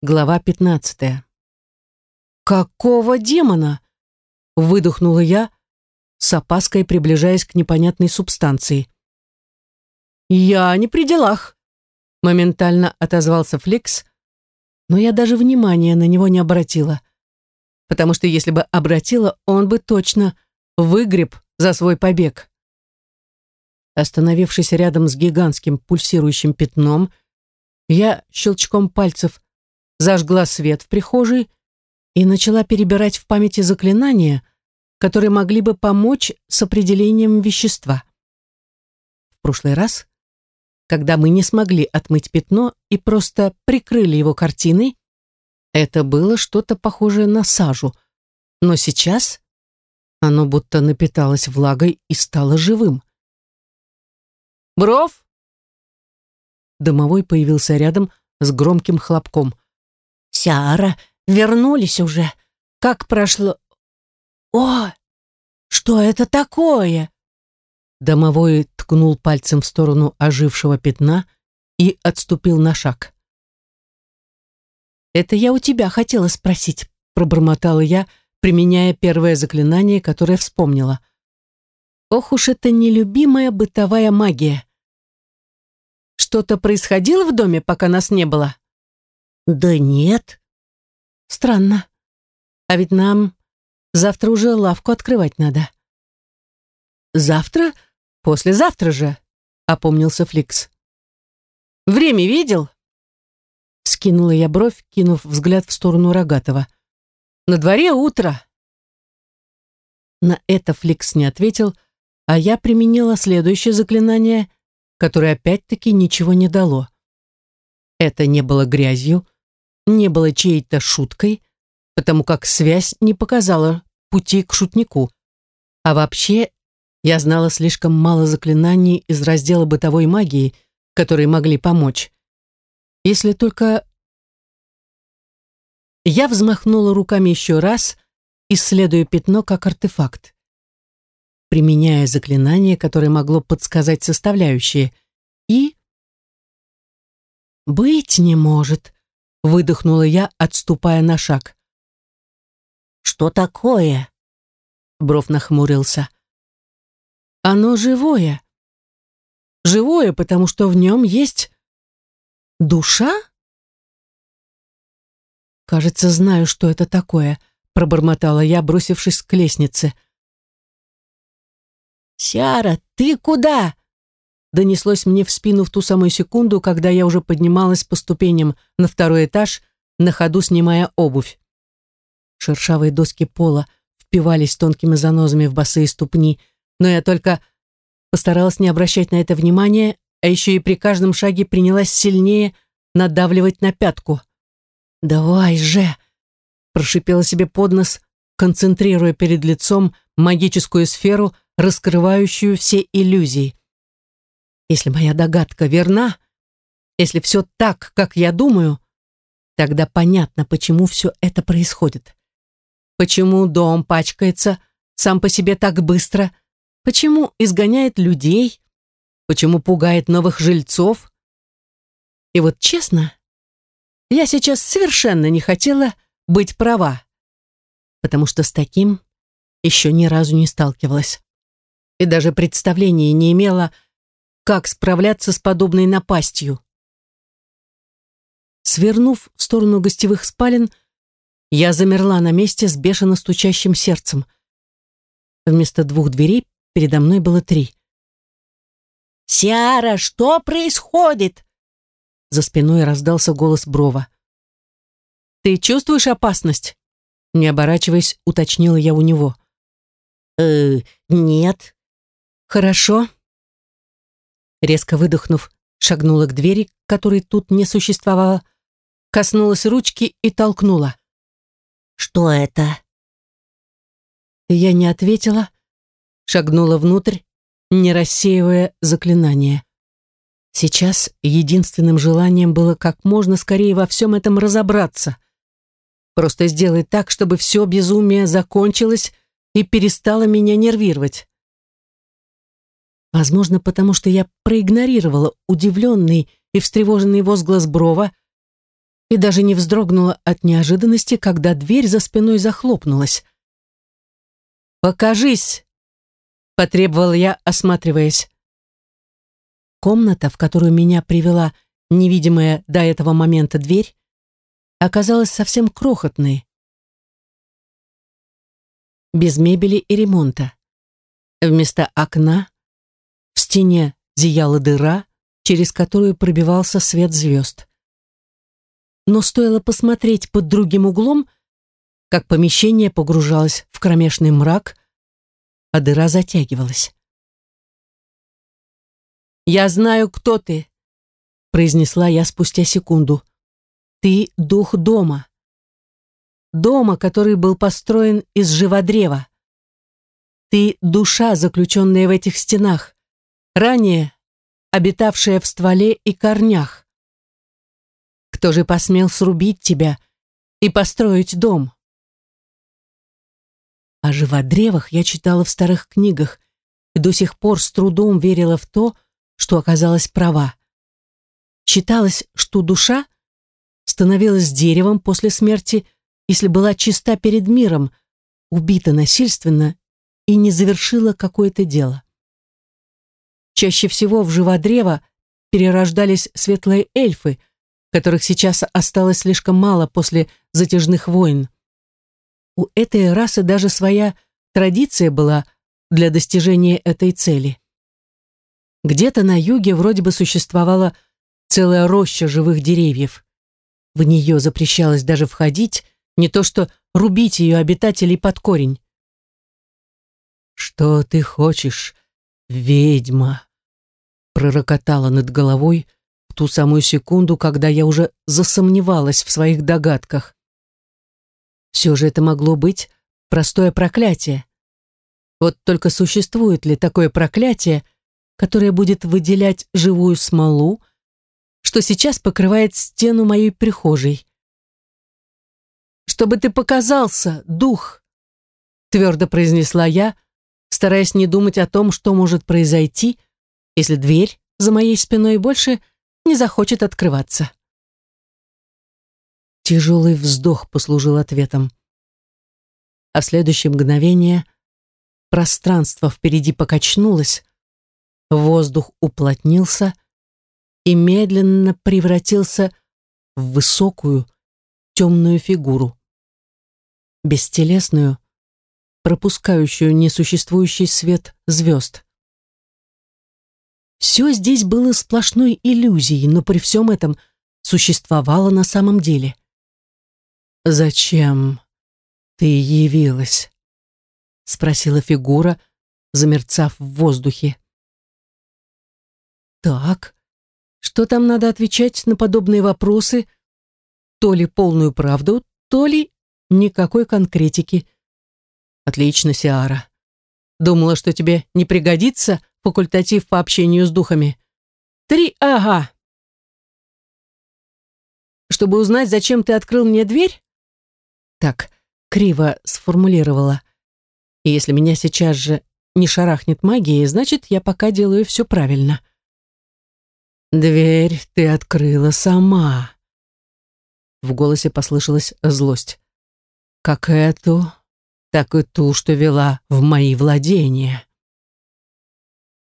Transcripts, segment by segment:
Глава 15. Какого демона? выдохнула я, с опаской приближаясь к непонятной субстанции. Я не при делах, моментально отозвался Фликс, но я даже внимания на него не обратила, потому что если бы обратила, он бы точно выгреб за свой побег. Остановившись рядом с гигантским пульсирующим пятном, я щелчком пальцев зажгла свет в прихожей и начала перебирать в памяти заклинания, которые могли бы помочь с определением вещества. В прошлый раз, когда мы не смогли отмыть пятно и просто прикрыли его картиной, это было что-то похожее на сажу, но сейчас оно будто напиталось влагой и стало живым. «Бров!» Домовой появился рядом с громким хлопком – Сиара вернулись уже. Как прошло... О, что это такое? Домовой ткнул пальцем в сторону ожившего пятна и отступил на шаг. «Это я у тебя хотела спросить», — пробормотала я, применяя первое заклинание, которое вспомнила. «Ох уж это нелюбимая бытовая магия!» «Что-то происходило в доме, пока нас не было?» Да нет. Странно. А ведь нам завтра уже лавку открывать надо. Завтра? Послезавтра же, опомнился Фликс. Время видел? Скинула я бровь, кинув взгляд в сторону Рогатова. На дворе утро. На это Фликс не ответил, а я применила следующее заклинание, которое опять-таки ничего не дало. Это не было грязью, не было чьей-то шуткой, потому как связь не показала пути к шутнику. А вообще, я знала слишком мало заклинаний из раздела бытовой магии, которые могли помочь. Если только... Я взмахнула руками еще раз, исследуя пятно как артефакт. Применяя заклинание, которое могло подсказать составляющие, и... «Быть не может», выдохнула я, отступая на шаг. «Что такое?» Бров нахмурился. «Оно живое. Живое, потому что в нем есть... душа?» «Кажется, знаю, что это такое», — пробормотала я, бросившись к лестнице. Сиара, ты куда?» донеслось мне в спину в ту самую секунду, когда я уже поднималась по ступеням на второй этаж, на ходу снимая обувь. Шершавые доски пола впивались тонкими занозами в босые ступни, но я только постаралась не обращать на это внимания, а еще и при каждом шаге принялась сильнее надавливать на пятку. «Давай же!» — прошипела себе под нос, концентрируя перед лицом магическую сферу, раскрывающую все иллюзии. Если моя догадка верна, если все так, как я думаю, тогда понятно, почему все это происходит. Почему дом пачкается сам по себе так быстро, почему изгоняет людей, почему пугает новых жильцов. И вот честно, я сейчас совершенно не хотела быть права, потому что с таким еще ни разу не сталкивалась. И даже представления не имела, как справляться с подобной напастью. Свернув в сторону гостевых спален, я замерла на месте с бешено стучащим сердцем. Вместо двух дверей передо мной было три. «Сиара, что происходит?» За спиной раздался голос Брова. «Ты чувствуешь опасность?» Не оборачиваясь, уточнила я у него. «Э, нет». «Хорошо», Резко выдохнув, шагнула к двери, которой тут не существовало, коснулась ручки и толкнула. «Что это?» Я не ответила, шагнула внутрь, не рассеивая заклинание. Сейчас единственным желанием было как можно скорее во всем этом разобраться. Просто сделать так, чтобы все безумие закончилось и перестало меня нервировать. Возможно, потому что я проигнорировала удивленный и встревоженный возглас Брова и даже не вздрогнула от неожиданности, когда дверь за спиной захлопнулась. «Покажись!» — потребовала я, осматриваясь. Комната, в которую меня привела невидимая до этого момента дверь, оказалась совсем крохотной. Без мебели и ремонта. Вместо окна стене зияла дыра, через которую пробивался свет звезд. Но стоило посмотреть под другим углом, как помещение погружалось в кромешный мрак, а дыра затягивалась. «Я знаю, кто ты», — произнесла я спустя секунду. «Ты дух дома. Дома, который был построен из живодрева. Ты душа, заключенная в этих стенах ранее обитавшая в стволе и корнях. Кто же посмел срубить тебя и построить дом? О живодревах я читала в старых книгах и до сих пор с трудом верила в то, что оказалась права. Считалось, что душа становилась деревом после смерти, если была чиста перед миром, убита насильственно и не завершила какое-то дело. Чаще всего в живодрево перерождались светлые эльфы, которых сейчас осталось слишком мало после затяжных войн. У этой расы даже своя традиция была для достижения этой цели. Где-то на юге вроде бы существовала целая роща живых деревьев. В нее запрещалось даже входить, не то что рубить ее обитателей под корень. «Что ты хочешь, ведьма?» пророкотала над головой в ту самую секунду, когда я уже засомневалась в своих догадках. Все же это могло быть простое проклятие. Вот только существует ли такое проклятие, которое будет выделять живую смолу, что сейчас покрывает стену моей прихожей? «Чтобы ты показался, дух!» — твердо произнесла я, стараясь не думать о том, что может произойти, если дверь за моей спиной больше не захочет открываться. Тяжелый вздох послужил ответом. А в следующее мгновение пространство впереди покачнулось, воздух уплотнился и медленно превратился в высокую темную фигуру. Бестелесную, пропускающую несуществующий свет звезд. Все здесь было сплошной иллюзией, но при всем этом существовало на самом деле. «Зачем ты явилась?» — спросила фигура, замерцав в воздухе. «Так, что там надо отвечать на подобные вопросы? То ли полную правду, то ли никакой конкретики. Отлично, Сиара. Думала, что тебе не пригодится, факультатив по общению с духами. Три ага. Чтобы узнать, зачем ты открыл мне дверь? Так, криво сформулировала. И если меня сейчас же не шарахнет магией, значит, я пока делаю все правильно. «Дверь ты открыла сама», — в голосе послышалась злость. «Как эту, так и ту, что вела в мои владения».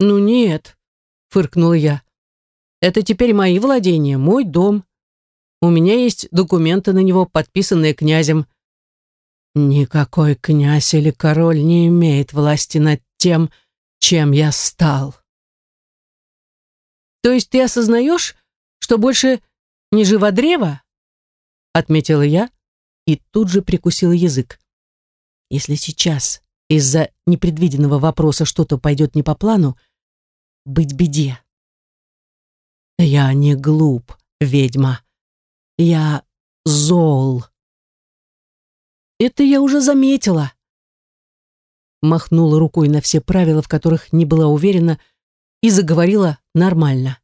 «Ну нет», — фыркнула я. «Это теперь мои владения, мой дом. У меня есть документы на него, подписанные князем». «Никакой князь или король не имеет власти над тем, чем я стал». «То есть ты осознаешь, что больше не живодрево?» — отметила я и тут же прикусила язык. «Если сейчас из-за непредвиденного вопроса что-то пойдет не по плану, — быть беде. Я не глуп, ведьма. Я зол. Это я уже заметила. Махнула рукой на все правила, в которых не была уверена, и заговорила нормально.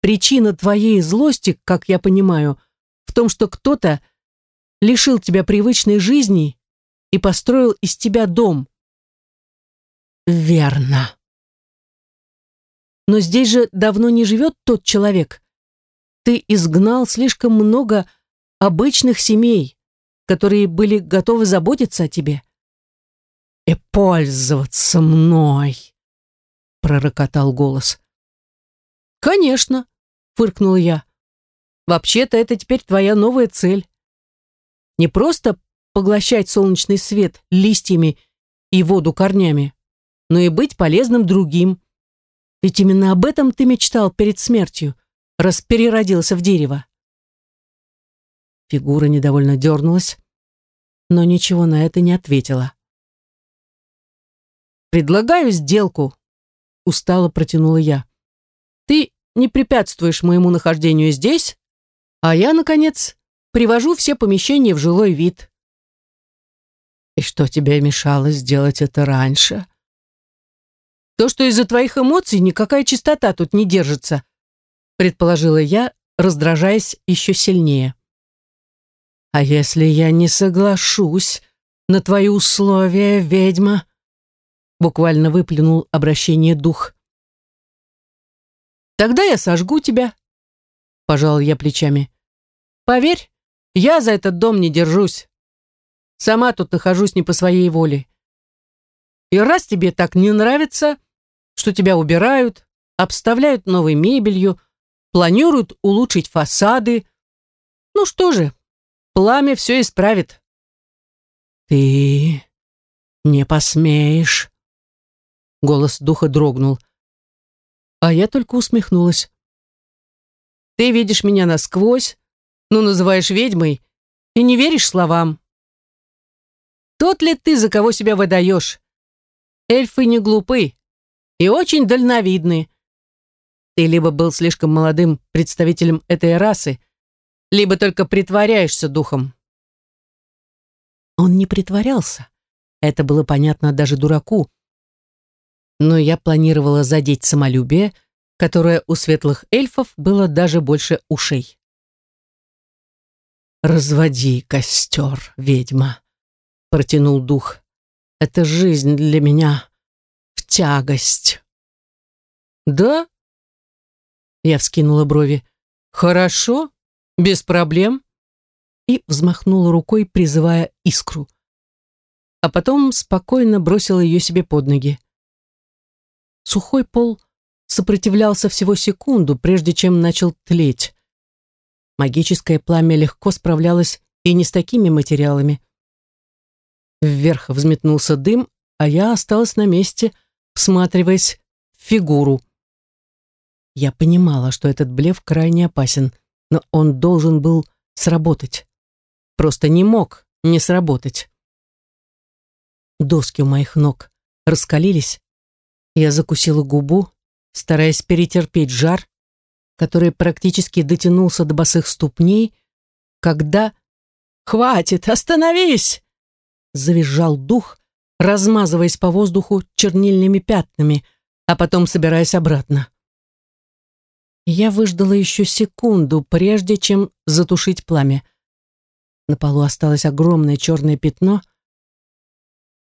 Причина твоей злости, как я понимаю, в том, что кто-то лишил тебя привычной жизни и построил из тебя дом. Верно. Но здесь же давно не живет тот человек. Ты изгнал слишком много обычных семей, которые были готовы заботиться о тебе. «И пользоваться мной!» — пророкотал голос. «Конечно!» — фыркнул я. «Вообще-то это теперь твоя новая цель. Не просто поглощать солнечный свет листьями и воду корнями, но и быть полезным другим. Ведь именно об этом ты мечтал перед смертью, раз переродился в дерево. Фигура недовольно дернулась, но ничего на это не ответила. «Предлагаю сделку», — устало протянула я. «Ты не препятствуешь моему нахождению здесь, а я, наконец, привожу все помещения в жилой вид». «И что тебе мешало сделать это раньше?» То, что из-за твоих эмоций никакая чистота тут не держится, предположила я, раздражаясь еще сильнее. А если я не соглашусь на твои условия, ведьма? Буквально выплюнул обращение дух. Тогда я сожгу тебя, пожал я плечами. Поверь, я за этот дом не держусь. Сама тут нахожусь не по своей воле. И раз тебе так не нравится, что тебя убирают, обставляют новой мебелью, планируют улучшить фасады. Ну что же, пламя все исправит. «Ты не посмеешь!» Голос духа дрогнул. А я только усмехнулась. «Ты видишь меня насквозь, ну называешь ведьмой и не веришь словам. Тот ли ты, за кого себя выдаешь? Эльфы не глупы, и очень дальновидны. Ты либо был слишком молодым представителем этой расы, либо только притворяешься духом. Он не притворялся. Это было понятно даже дураку. Но я планировала задеть самолюбие, которое у светлых эльфов было даже больше ушей. «Разводи костер, ведьма», — протянул дух. «Это жизнь для меня тягость. «Да?» Я вскинула брови. «Хорошо, без проблем» и взмахнула рукой, призывая искру. А потом спокойно бросила ее себе под ноги. Сухой пол сопротивлялся всего секунду, прежде чем начал тлеть. Магическое пламя легко справлялось и не с такими материалами. Вверх взметнулся дым, а я осталась на месте, всматриваясь в фигуру. Я понимала, что этот блеф крайне опасен, но он должен был сработать. Просто не мог не сработать. Доски у моих ног раскалились. Я закусила губу, стараясь перетерпеть жар, который практически дотянулся до босых ступней, когда... «Хватит! Остановись!» Завизжал дух, размазываясь по воздуху чернильными пятнами, а потом собираясь обратно. Я выждала еще секунду, прежде чем затушить пламя. На полу осталось огромное черное пятно,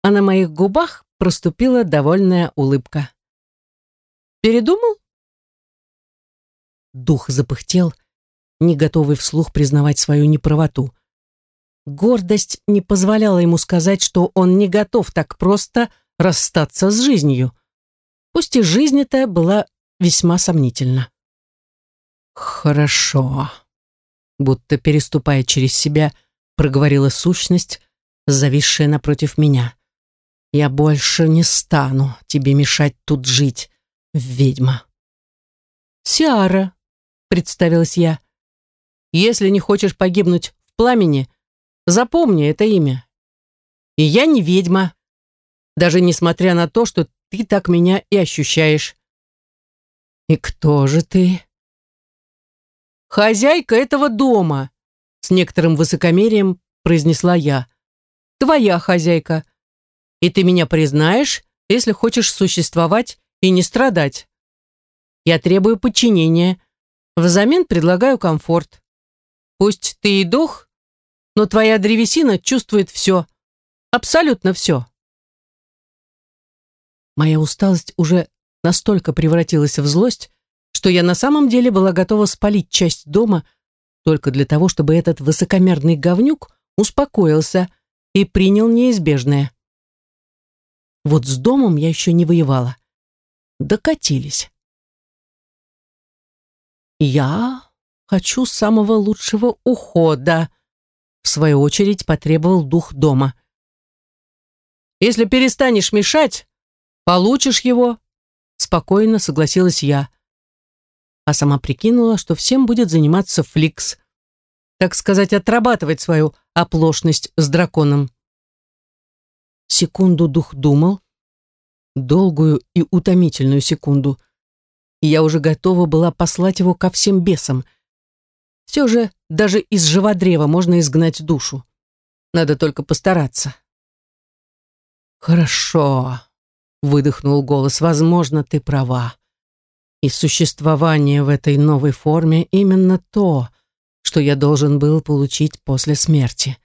а на моих губах проступила довольная улыбка. «Передумал?» Дух запыхтел, не готовый вслух признавать свою неправоту — Гордость не позволяла ему сказать, что он не готов так просто расстаться с жизнью. Пусть и жизнь эта была весьма сомнительна. «Хорошо», — будто переступая через себя, проговорила сущность, зависшая напротив меня. «Я больше не стану тебе мешать тут жить, ведьма». «Сиара», — представилась я, — «если не хочешь погибнуть в пламени, — Запомни это имя. И я не ведьма, даже несмотря на то, что ты так меня и ощущаешь. И кто же ты? Хозяйка этого дома, с некоторым высокомерием произнесла я. Твоя хозяйка. И ты меня признаешь, если хочешь существовать и не страдать. Я требую подчинения. Взамен предлагаю комфорт. Пусть ты и дух, но твоя древесина чувствует все, абсолютно все. Моя усталость уже настолько превратилась в злость, что я на самом деле была готова спалить часть дома только для того, чтобы этот высокомерный говнюк успокоился и принял неизбежное. Вот с домом я еще не воевала. Докатились. «Я хочу самого лучшего ухода», в свою очередь потребовал дух дома. «Если перестанешь мешать, получишь его», спокойно согласилась я. А сама прикинула, что всем будет заниматься Фликс. Так сказать, отрабатывать свою оплошность с драконом. Секунду дух думал, долгую и утомительную секунду. И я уже готова была послать его ко всем бесам — все же даже из живодрева можно изгнать душу. Надо только постараться. «Хорошо», — выдохнул голос, — «возможно, ты права. И существование в этой новой форме именно то, что я должен был получить после смерти.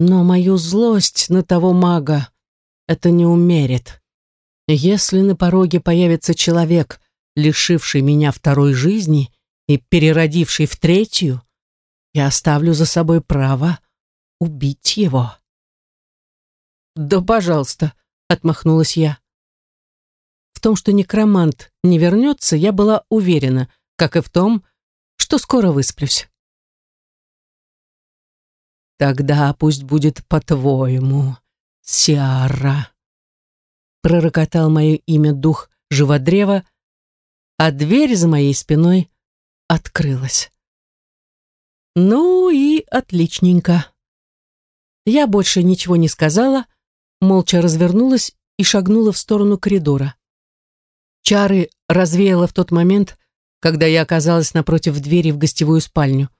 Но мою злость на того мага это не умерит. Если на пороге появится человек, лишивший меня второй жизни — и переродивший в третью, я оставлю за собой право убить его. «Да, пожалуйста», — отмахнулась я. В том, что некромант не вернется, я была уверена, как и в том, что скоро высплюсь. «Тогда пусть будет по-твоему, Сиара», — пророкотал мое имя дух живодрева, а дверь за моей спиной открылась. Ну и отличненько. Я больше ничего не сказала, молча развернулась и шагнула в сторону коридора. Чары развеяла в тот момент, когда я оказалась напротив двери в гостевую спальню.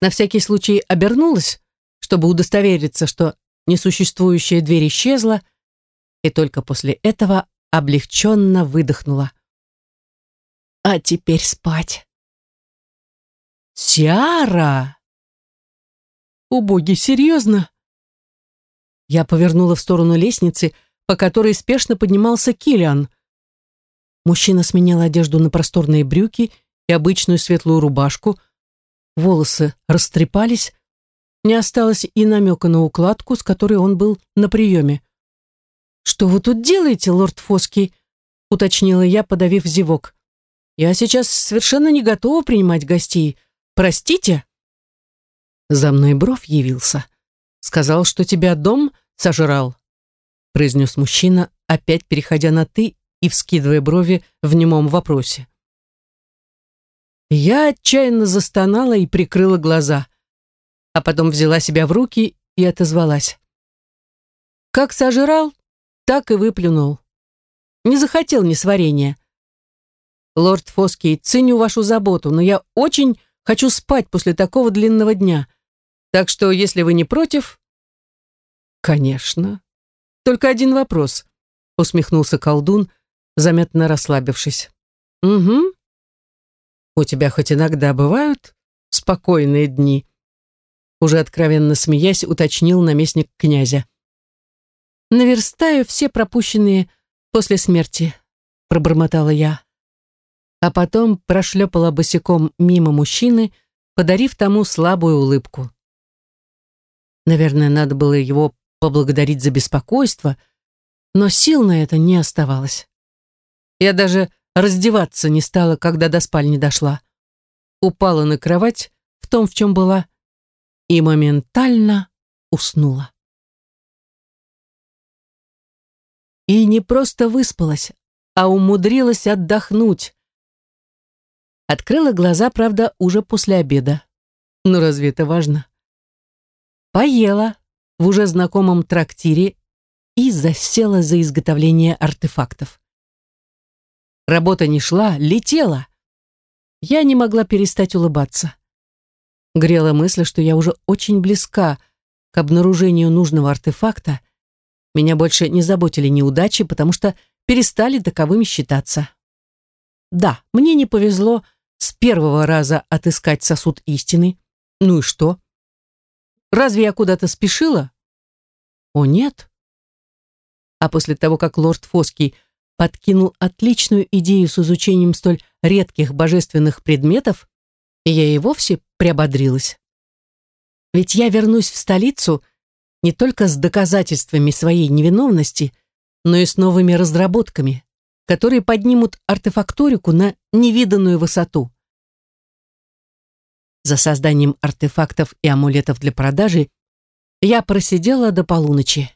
На всякий случай обернулась, чтобы удостовериться, что несуществующая дверь исчезла, и только после этого облегченно выдохнула. А теперь спать. Сиара! О серьезно? Я повернула в сторону лестницы, по которой спешно поднимался Килиан. Мужчина сменял одежду на просторные брюки и обычную светлую рубашку. Волосы растрепались, не осталось и намека на укладку, с которой он был на приеме. «Что вы тут делаете, лорд Фоски? — уточнила я, подавив зевок. Я сейчас совершенно не готова принимать гостей. Простите?» «За мной бровь явился. Сказал, что тебя дом сожрал», — произнес мужчина, опять переходя на «ты» и вскидывая брови в немом вопросе. Я отчаянно застонала и прикрыла глаза, а потом взяла себя в руки и отозвалась. «Как сожрал, так и выплюнул. Не захотел ни несварения» «Лорд Фоски, ценю вашу заботу, но я очень хочу спать после такого длинного дня. Так что, если вы не против...» «Конечно. Только один вопрос», — усмехнулся колдун, заметно расслабившись. «Угу. У тебя хоть иногда бывают спокойные дни?» Уже откровенно смеясь, уточнил наместник князя. «Наверстаю все пропущенные после смерти», — пробормотала я а потом прошлепала босиком мимо мужчины, подарив тому слабую улыбку. Наверное, надо было его поблагодарить за беспокойство, но сил на это не оставалось. Я даже раздеваться не стала, когда до спальни дошла. Упала на кровать в том, в чем была, и моментально уснула. И не просто выспалась, а умудрилась отдохнуть. Открыла глаза, правда, уже после обеда. Но разве это важно? Поела в уже знакомом трактире и засела за изготовление артефактов. Работа не шла, летела. Я не могла перестать улыбаться. Грела мысль, что я уже очень близка к обнаружению нужного артефакта. Меня больше не заботили неудачи, потому что перестали таковыми считаться. Да, мне не повезло, с первого раза отыскать сосуд истины. Ну и что? Разве я куда-то спешила? О, нет. А после того, как лорд Фоский подкинул отличную идею с изучением столь редких божественных предметов, я и вовсе приободрилась. Ведь я вернусь в столицу не только с доказательствами своей невиновности, но и с новыми разработками, которые поднимут артефакторику на невиданную высоту. За созданием артефактов и амулетов для продажи я просидела до полуночи.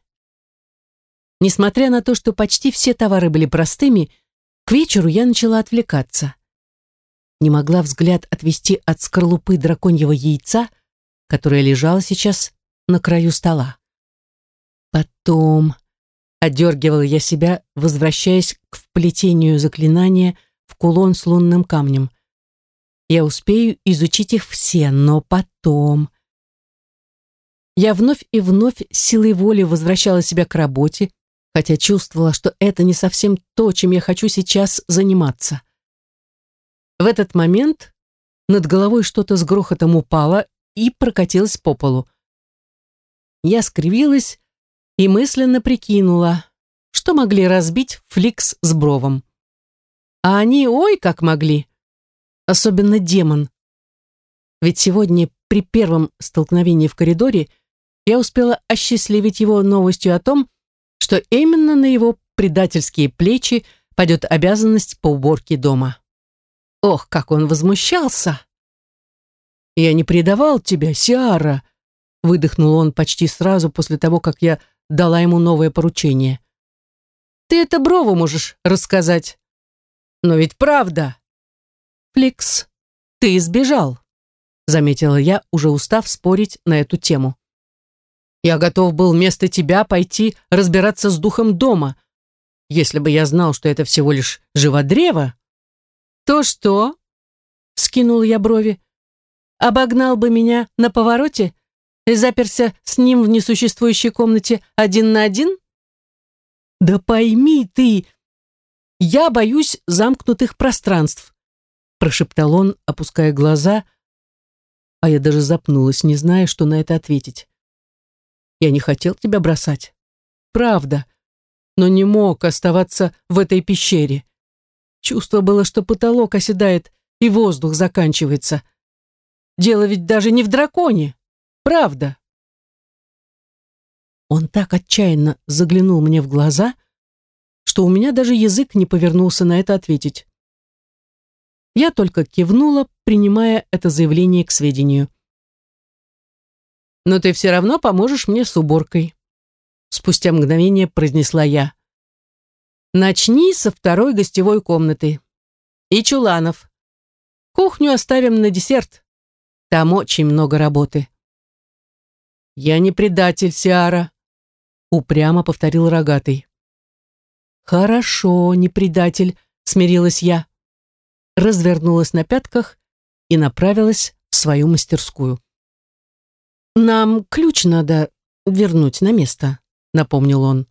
Несмотря на то, что почти все товары были простыми, к вечеру я начала отвлекаться. Не могла взгляд отвести от скорлупы драконьего яйца, которое лежало сейчас на краю стола. Потом одергивал я себя, возвращаясь к вплетению заклинания в кулон с лунным камнем. Я успею изучить их все, но потом... Я вновь и вновь силой воли возвращала себя к работе, хотя чувствовала, что это не совсем то, чем я хочу сейчас заниматься. В этот момент над головой что-то с грохотом упало и прокатилось по полу. Я скривилась и мысленно прикинула, что могли разбить Фликс с Бровом. А они ой как могли. Особенно демон. Ведь сегодня при первом столкновении в коридоре я успела осчастливить его новостью о том, что именно на его предательские плечи пойдет обязанность по уборке дома. Ох, как он возмущался! «Я не предавал тебя, Сиара!» выдохнул он почти сразу после того, как я дала ему новое поручение. «Ты это Брову можешь рассказать». «Но ведь правда!» «Фликс, ты избежал», — заметила я, уже устав спорить на эту тему. «Я готов был вместо тебя пойти разбираться с духом дома, если бы я знал, что это всего лишь живодрево». «То что?» — скинул я брови. «Обогнал бы меня на повороте и заперся с ним в несуществующей комнате один на один? Да пойми ты, я боюсь замкнутых пространств, прошептал он, опуская глаза, а я даже запнулась, не зная, что на это ответить. Я не хотел тебя бросать. Правда, но не мог оставаться в этой пещере. Чувство было, что потолок оседает и воздух заканчивается. Дело ведь даже не в драконе. Правда. Он так отчаянно заглянул мне в глаза, что у меня даже язык не повернулся на это ответить. Я только кивнула, принимая это заявление к сведению. «Но ты все равно поможешь мне с уборкой», — спустя мгновение произнесла я. «Начни со второй гостевой комнаты. И чуланов. Кухню оставим на десерт. Там очень много работы». «Я не предатель, Сиара», — упрямо повторил рогатый. «Хорошо, не предатель», — смирилась я. Развернулась на пятках и направилась в свою мастерскую. «Нам ключ надо вернуть на место», — напомнил он.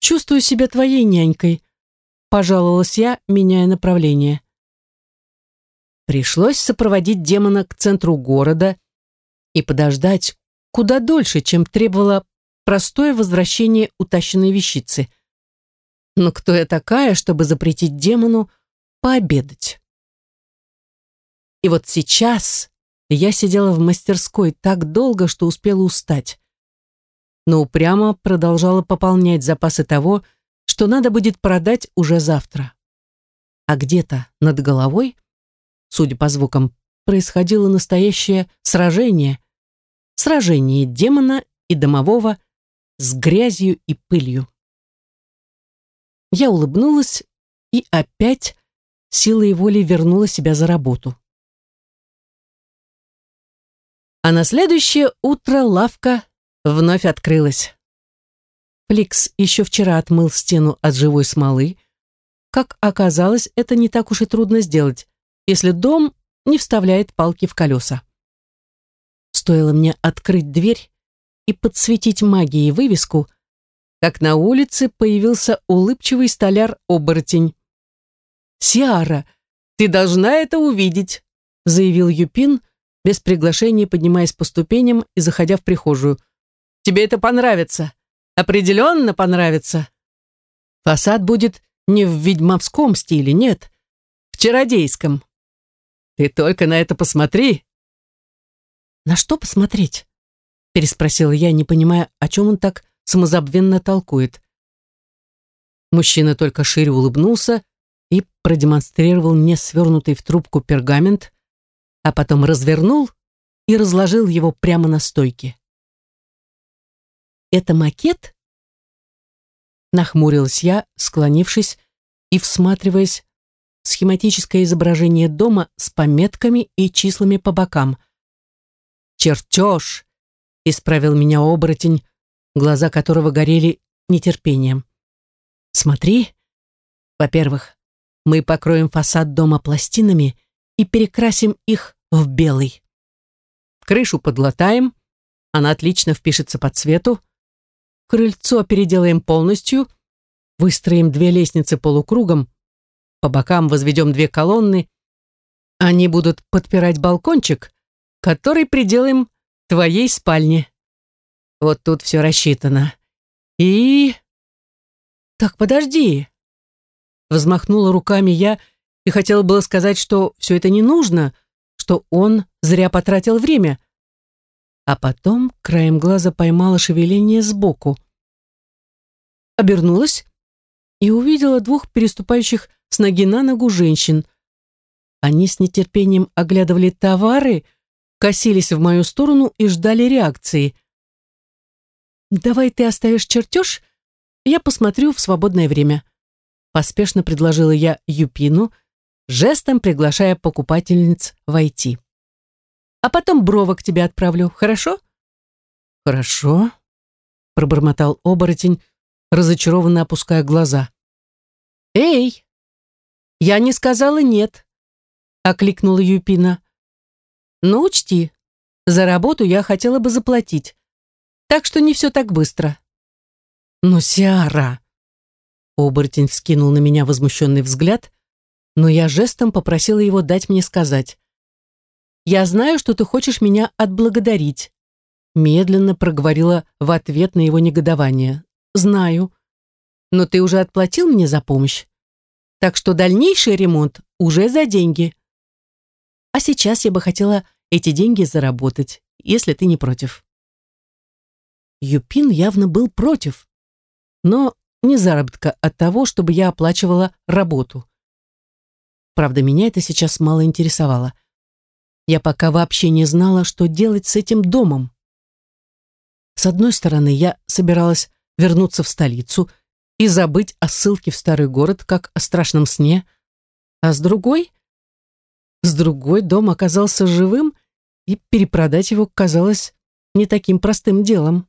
«Чувствую себя твоей нянькой», — пожаловалась я, меняя направление. Пришлось сопроводить демона к центру города и подождать куда дольше, чем требовало простое возвращение утащенной вещицы. Но кто я такая, чтобы запретить демону пообедать? И вот сейчас я сидела в мастерской так долго, что успела устать. Но упрямо продолжала пополнять запасы того, что надо будет продать уже завтра. А где-то над головой, судя по звукам, происходило настоящее сражение, сражение демона и домового с грязью и пылью. Я улыбнулась и опять силой воли вернула себя за работу. А на следующее утро лавка вновь открылась. Фликс еще вчера отмыл стену от живой смолы. Как оказалось, это не так уж и трудно сделать, если дом не вставляет палки в колеса. Стоило мне открыть дверь и подсветить магией вывеску, как на улице появился улыбчивый столяр-оборотень. «Сиара, ты должна это увидеть», — заявил Юпин, без приглашения поднимаясь по ступеням и заходя в прихожую. «Тебе это понравится. Определенно понравится. Фасад будет не в ведьмовском стиле, нет, в чародейском. Ты только на это посмотри, «На что посмотреть?» переспросила я, не понимая, о чем он так самозабвенно толкует. Мужчина только шире улыбнулся и продемонстрировал мне свернутый в трубку пергамент, а потом развернул и разложил его прямо на стойке. «Это макет?» Нахмурилась я, склонившись и всматриваясь в схематическое изображение дома с пометками и числами по бокам чертеж», — исправил меня оборотень, глаза которого горели нетерпением. «Смотри. Во-первых, мы покроем фасад дома пластинами и перекрасим их в белый. Крышу подлатаем, она отлично впишется по цвету. Крыльцо переделаем полностью, выстроим две лестницы полукругом, по бокам возведем две колонны. Они будут подпирать балкончик, который приделаем твоей спальне. Вот тут все рассчитано. И... Так, подожди. Взмахнула руками я и хотела было сказать, что все это не нужно, что он зря потратил время. А потом краем глаза поймала шевеление сбоку. Обернулась и увидела двух переступающих с ноги на ногу женщин. Они с нетерпением оглядывали товары, косились в мою сторону и ждали реакции. «Давай ты оставишь чертеж, я посмотрю в свободное время», поспешно предложила я Юпину, жестом приглашая покупательниц войти. «А потом бровок тебе отправлю, хорошо?» «Хорошо», — пробормотал оборотень, разочарованно опуская глаза. «Эй, я не сказала нет», — окликнула Юпина. Но учти, за работу я хотела бы заплатить. Так что не все так быстро. Но Сиара... Оборотень вскинул на меня возмущенный взгляд, но я жестом попросила его дать мне сказать. «Я знаю, что ты хочешь меня отблагодарить», медленно проговорила в ответ на его негодование. «Знаю. Но ты уже отплатил мне за помощь. Так что дальнейший ремонт уже за деньги. А сейчас я бы хотела эти деньги заработать, если ты не против. Юпин явно был против, но не заработка от того, чтобы я оплачивала работу. Правда, меня это сейчас мало интересовало. Я пока вообще не знала, что делать с этим домом. С одной стороны, я собиралась вернуться в столицу и забыть о ссылке в старый город, как о страшном сне, а с другой... С другой дом оказался живым и перепродать его казалось не таким простым делом.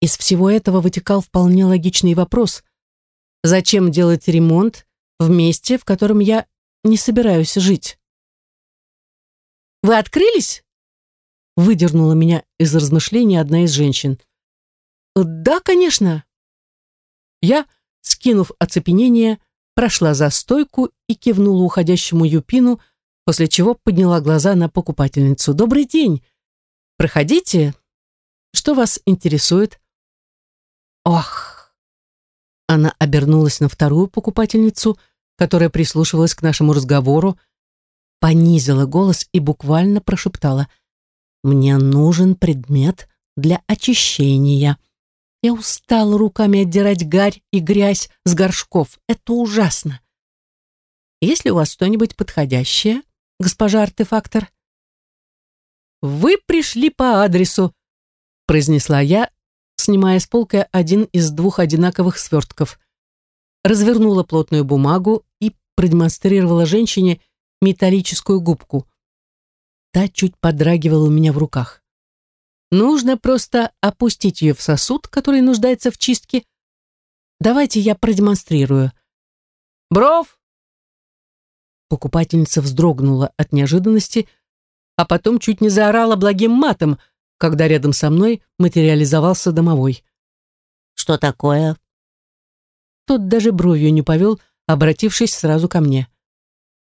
Из всего этого вытекал вполне логичный вопрос. Зачем делать ремонт в месте, в котором я не собираюсь жить? «Вы открылись?» Выдернула меня из размышлений одна из женщин. «Да, конечно». Я, скинув оцепенение, прошла за стойку и кивнула уходящему Юпину, после чего подняла глаза на покупательницу. «Добрый день! Проходите! Что вас интересует?» «Ох!» Она обернулась на вторую покупательницу, которая прислушивалась к нашему разговору, понизила голос и буквально прошептала «Мне нужен предмет для очищения. Я устала руками отдирать гарь и грязь с горшков. Это ужасно. Если у вас что-нибудь подходящее, госпожа артефактор?» «Вы пришли по адресу», — произнесла я, снимая с полки один из двух одинаковых свертков. Развернула плотную бумагу и продемонстрировала женщине металлическую губку. Та чуть подрагивала у меня в руках. Нужно просто опустить ее в сосуд, который нуждается в чистке. Давайте я продемонстрирую. «Бров, Покупательница вздрогнула от неожиданности, а потом чуть не заорала благим матом, когда рядом со мной материализовался домовой. «Что такое?» Тот даже бровью не повел, обратившись сразу ко мне.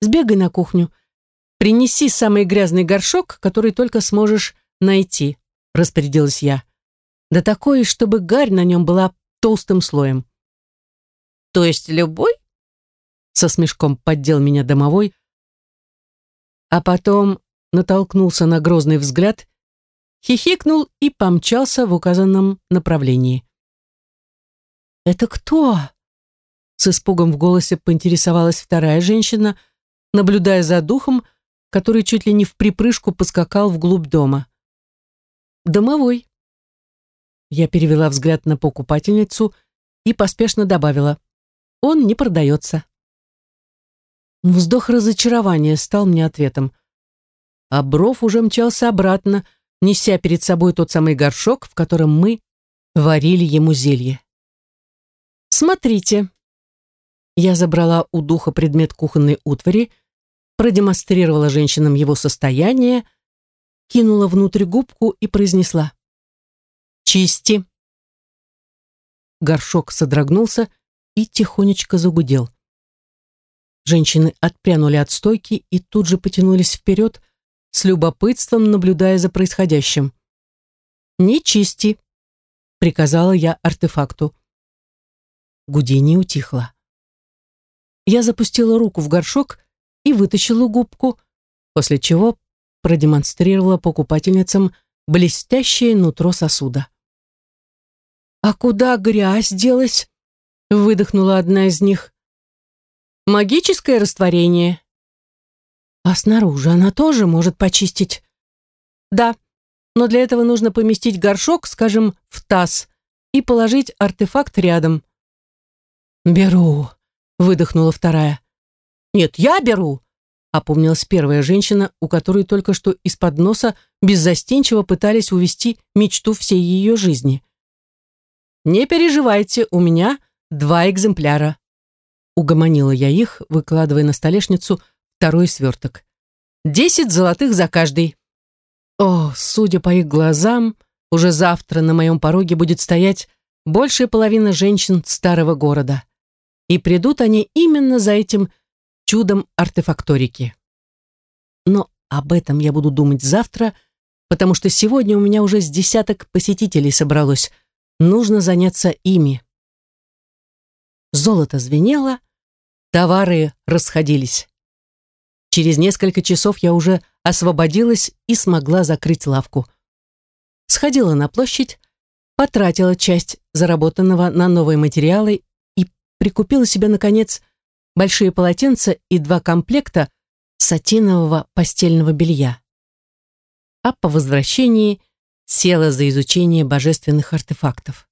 «Сбегай на кухню. Принеси самый грязный горшок, который только сможешь найти», — распорядилась я. «Да такой, чтобы гарь на нем была толстым слоем». «То есть любой?» со смешком поддел меня домовой, а потом натолкнулся на грозный взгляд, хихикнул и помчался в указанном направлении. «Это кто?» С испугом в голосе поинтересовалась вторая женщина, наблюдая за духом, который чуть ли не в припрыжку поскакал вглубь дома. «Домовой». Я перевела взгляд на покупательницу и поспешно добавила. «Он не продается». Вздох разочарования стал мне ответом. А Бров уже мчался обратно, неся перед собой тот самый горшок, в котором мы варили ему зелье. «Смотрите!» Я забрала у духа предмет кухонной утвари, продемонстрировала женщинам его состояние, кинула внутрь губку и произнесла «Чисти!» Горшок содрогнулся и тихонечко загудел. Женщины отпрянули от стойки и тут же потянулись вперед, с любопытством наблюдая за происходящим. «Не чисти!» — приказала я артефакту. Гудини утихло. Я запустила руку в горшок и вытащила губку, после чего продемонстрировала покупательницам блестящее нутро сосуда. «А куда грязь делась?» — выдохнула одна из них. Магическое растворение. А снаружи она тоже может почистить. Да, но для этого нужно поместить горшок, скажем, в таз и положить артефакт рядом. «Беру», — выдохнула вторая. «Нет, я беру», — опомнилась первая женщина, у которой только что из-под носа беззастенчиво пытались увести мечту всей ее жизни. «Не переживайте, у меня два экземпляра». Угомонила я их, выкладывая на столешницу второй сверток. «Десять золотых за каждый!» О, судя по их глазам, уже завтра на моем пороге будет стоять большая половина женщин старого города. И придут они именно за этим чудом артефакторики. Но об этом я буду думать завтра, потому что сегодня у меня уже с десяток посетителей собралось. Нужно заняться ими золото звенело, товары расходились. Через несколько часов я уже освободилась и смогла закрыть лавку. Сходила на площадь, потратила часть заработанного на новые материалы и прикупила себе, наконец, большие полотенца и два комплекта сатинового постельного белья. А по возвращении села за изучение божественных артефактов.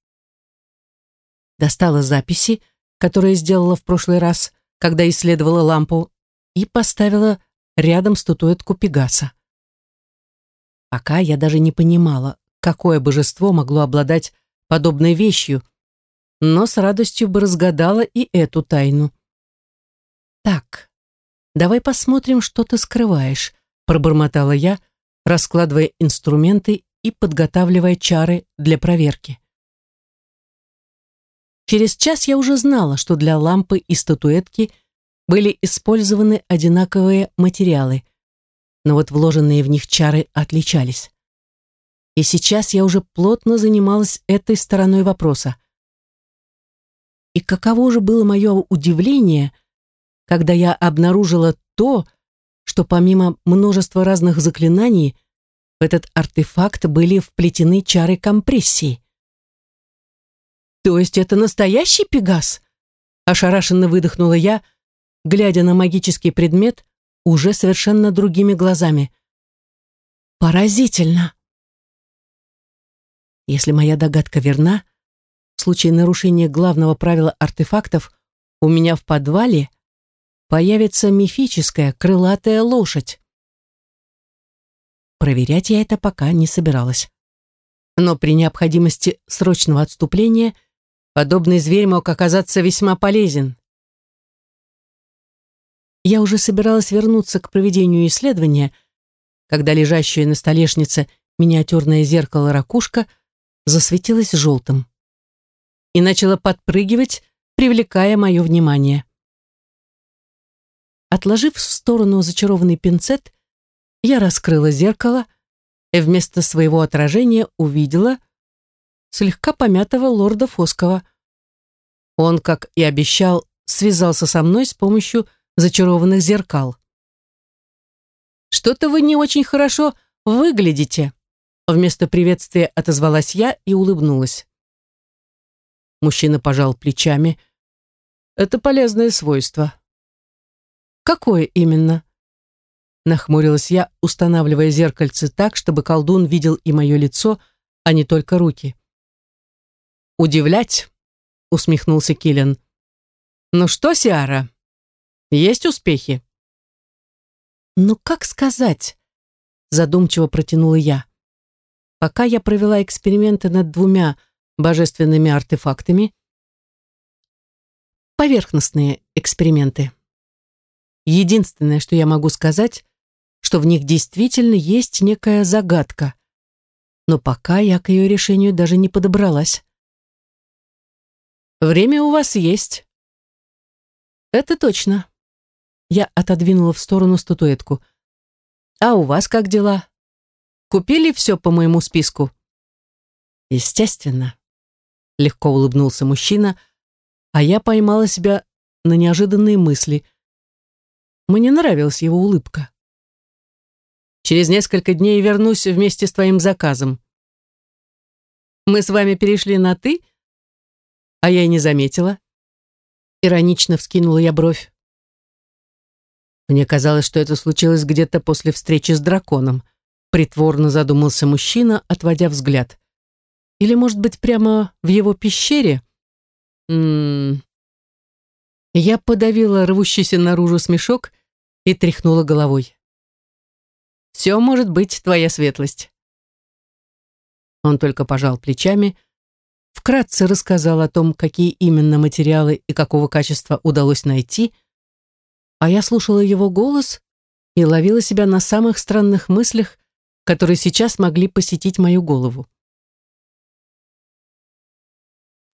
Достала записи, которое сделала в прошлый раз, когда исследовала лампу, и поставила рядом статуэтку Пегаса. Пока я даже не понимала, какое божество могло обладать подобной вещью, но с радостью бы разгадала и эту тайну. «Так, давай посмотрим, что ты скрываешь», — пробормотала я, раскладывая инструменты и подготавливая чары для проверки. Через час я уже знала, что для лампы и статуэтки были использованы одинаковые материалы, но вот вложенные в них чары отличались. И сейчас я уже плотно занималась этой стороной вопроса. И каково же было мое удивление, когда я обнаружила то, что помимо множества разных заклинаний в этот артефакт были вплетены чары компрессии. То есть это настоящий Пегас? Ошарашенно выдохнула я, глядя на магический предмет уже совершенно другими глазами. Поразительно! Если моя догадка верна, в случае нарушения главного правила артефактов у меня в подвале появится мифическая крылатая лошадь. Проверять я это пока не собиралась. Но при необходимости срочного отступления – Подобный зверь мог оказаться весьма полезен. Я уже собиралась вернуться к проведению исследования, когда лежащее на столешнице миниатюрное зеркало-ракушка засветилось желтым и начало подпрыгивать, привлекая мое внимание. Отложив в сторону зачарованный пинцет, я раскрыла зеркало и вместо своего отражения увидела — слегка помятого лорда Фоскова. Он, как и обещал, связался со мной с помощью зачарованных зеркал. «Что-то вы не очень хорошо выглядите», вместо приветствия отозвалась я и улыбнулась. Мужчина пожал плечами. «Это полезное свойство». «Какое именно?» Нахмурилась я, устанавливая зеркальце так, чтобы колдун видел и мое лицо, а не только руки удивлять», — усмехнулся Киллен. «Ну что, Сиара, есть успехи?» «Ну как сказать?» — задумчиво протянула я. «Пока я провела эксперименты над двумя божественными артефактами, поверхностные эксперименты. Единственное, что я могу сказать, что в них действительно есть некая загадка, но пока я к ее решению даже не подобралась. Время у вас есть. Это точно. Я отодвинула в сторону статуэтку. А у вас как дела? Купили все по моему списку? Естественно. Легко улыбнулся мужчина, а я поймала себя на неожиданные мысли. Мне нравилась его улыбка. Через несколько дней вернусь вместе с твоим заказом. Мы с вами перешли на «ты», а я и не заметила. Иронично вскинула я бровь. Мне казалось, что это случилось где-то после встречи с драконом. Притворно задумался мужчина, отводя взгляд. Или, может быть, прямо в его пещере? М -м -м. Я подавила рвущийся наружу смешок и тряхнула головой. «Все может быть, твоя светлость». Он только пожал плечами, — вкратце рассказал о том, какие именно материалы и какого качества удалось найти, а я слушала его голос и ловила себя на самых странных мыслях, которые сейчас могли посетить мою голову.